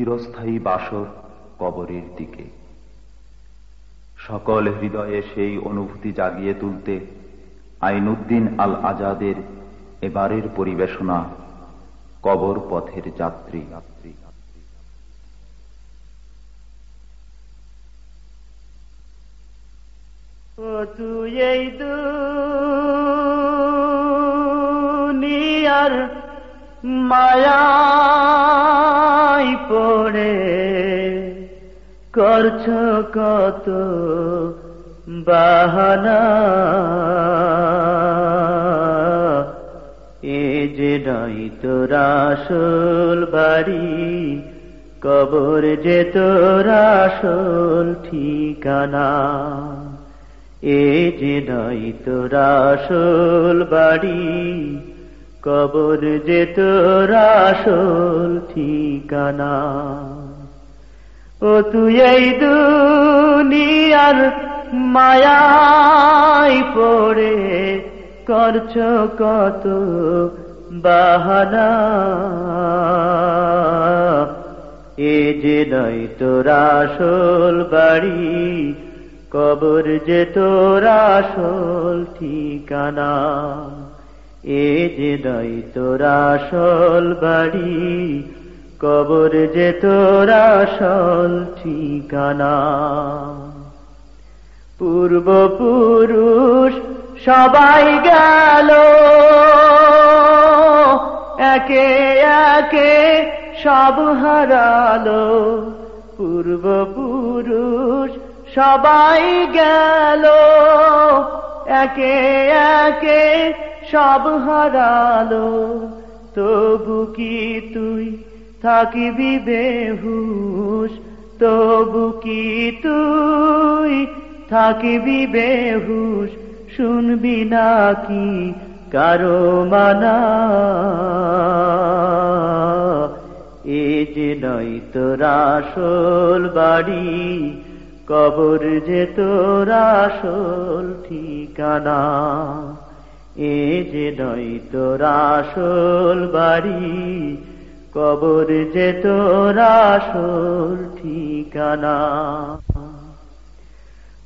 চিরস্থায়ী বাসর কবরের দিকে। সকল হৃদয়ে সেই অনুভূতি জাগিয়ে তুলতে আইনুদ্দিন আল আজাদের এবারের পরিবেশনা কবর পথের যাত্রী। দুনিয়ার মায়াই পড়ে। করছ কত বাহানা। এ যে নাই তোর আসল বাড়ি, কবর যে তোর আসল ঠিকানা। এ যে নাই তোর আসল বাড়ি কবর যে তোর আসল ঠিকানা। ও তুই এই দুনিয়ার মায়াই পড়ে করছ কত বাহানা। এ যে নয় তোর আসল বাড়ি, কবর যে তোর আসল ঠিকানা। এ যে নাই তোরা আসল বাড়ি, কবর যে তোরা আসল ঠিকানা। পূর্বপুরুষ সবাই গেল, একে একে সব হারালো। পূর্বপুরুষ সবাই গেল, একে একে সব হারালো, তবু কি তুই থাকিবি বেহুশ? তবু কি তুই থাকিবি বেহুশ? শুনবি নাকি কারও মানা? এ যে নয় তোর আসল বাড়ি, কবর যে তোর আসল ঠিকানা। এ যে নয় তোর আসল বাড়ি, কবর যে তোর আসল ঠিকানা।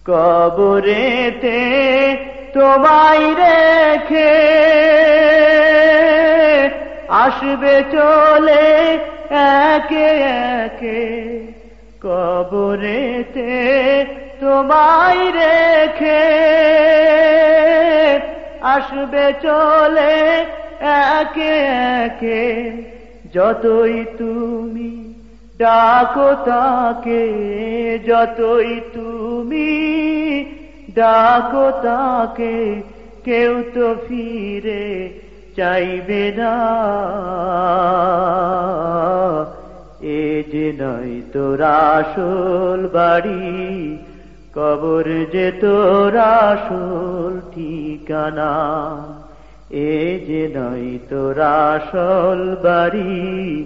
কবরেতে তোমায় রেখে আসবে চলে একে একে। কবরেতে তোমায় রেখে আসবে চলে একে একে। যতই তুমি ডাকো তাকে, যতই তুমি ডাকো তাকে, কেউ তো ফিরে চাইবে না। এ যে নয় তোর আসল বাড়ি কবর যে তোর আসল ঠিকানা, এ যে নয় তোর আসল বাড়ি,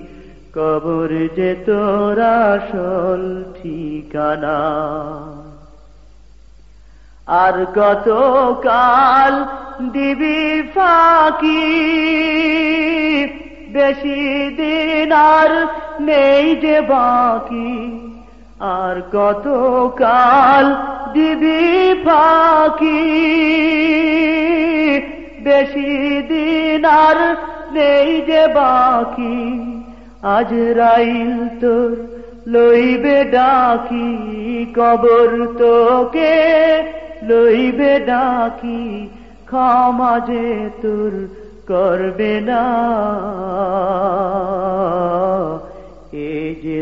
কবর যে তোর আসল ঠিকানা। আর কত কাল দিবি ফাঁকি, বেশি দিন আর নেই যে বাকি। আর কত কাল দিবি ফাঁকি বেশি দিন আর নেই যে বাকি। আজ রাইল তোর লইবে ডাকি, কবর তোকে লইবে ডাকি, ক্ষমা যে তোর করবে না।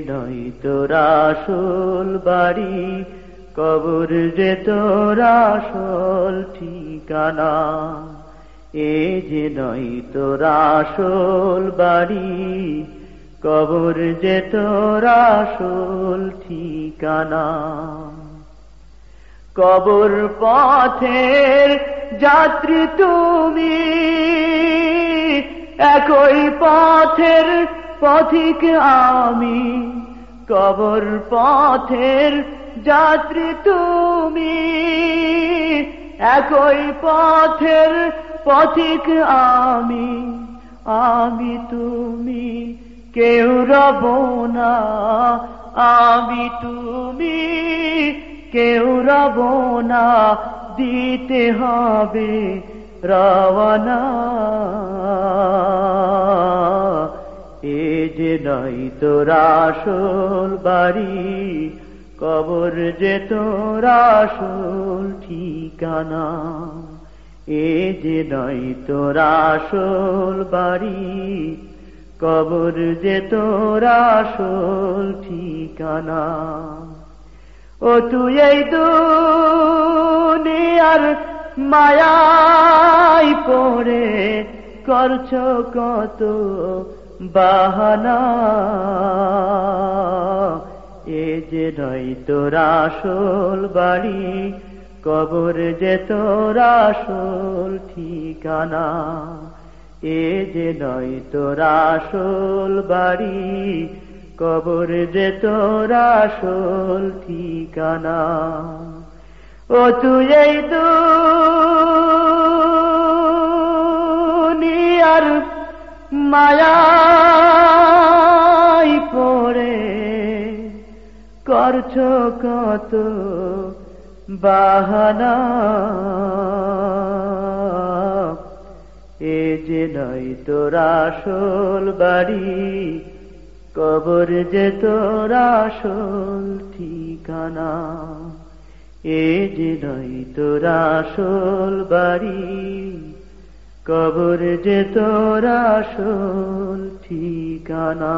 নয় তোর আসল বাড়ি, কবর যে তোর আসল ঠিকানা। এ যে নয় তোরা আসল বাড়ি, কবর যে তোর আসল ঠিকানা। কবর পথের যাত্রী তুমি, একই পথের পথিক আমি, কবর পথের যাত্রী তুমি। একই পথের পথিক আমি আমি তুমি, কেউ রব না। আমি তুমি, কেউ রব না। দিতে হবে রওয়ানা এ যে নাই তোর আসল বাড়ি, কবর যে তোর আসল ঠিকানা। এ যে নাই তোর আসল বাড়ি, কবর যে তোর আসল ঠিকানা। ও তুই এই দুনিয়ার মায়াই পড়ে, করছ কত বাহানা। এ যে নয় তোর আসল বাড়ি, কবর যে তোর আসল ঠিকানা। এ যে নয় তোর আসল বাড়ি, কবর যে তোর আসল ঠিকানা। ও তুই এই দুনিয়ার মায়াই করছ কত বাহানা। এ যে নয় তোর আসল বাড়ি, কবর যে তোর আসল ঠিকানা। এ যে নয় তোর আসল বাড়ি, কবর যে তোর আসল ঠিকানা।